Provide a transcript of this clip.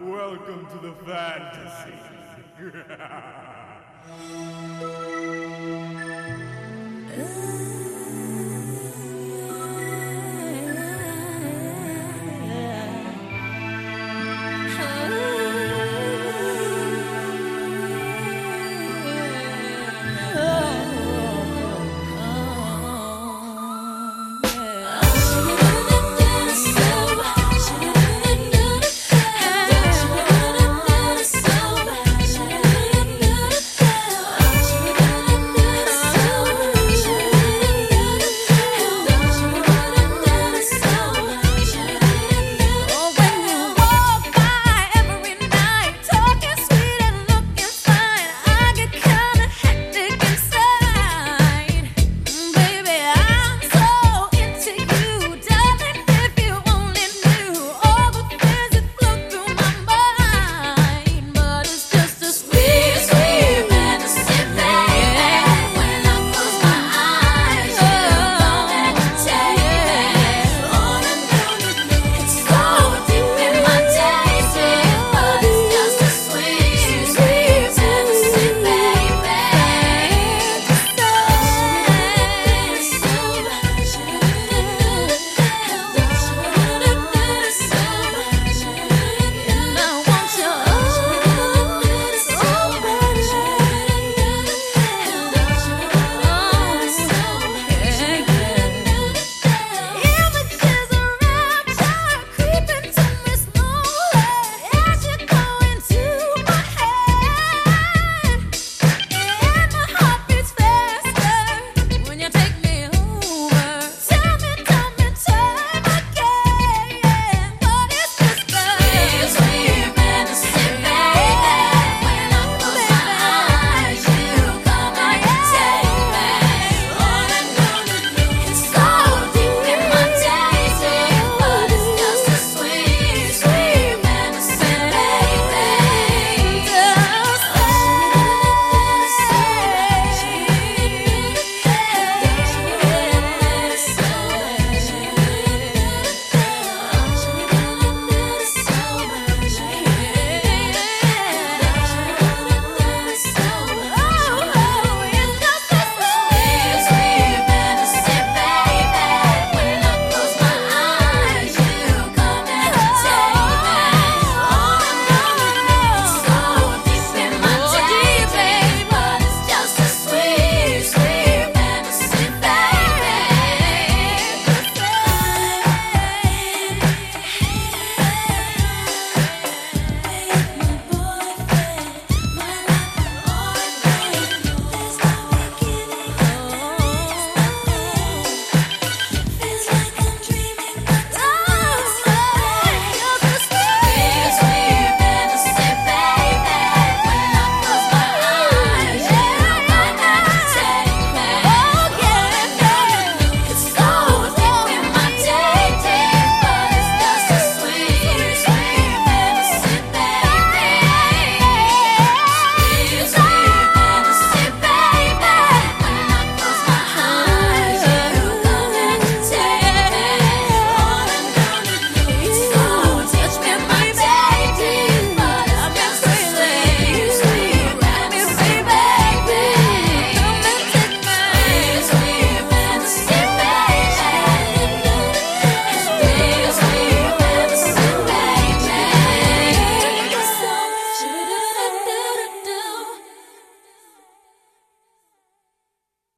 Welcome to the fantasy.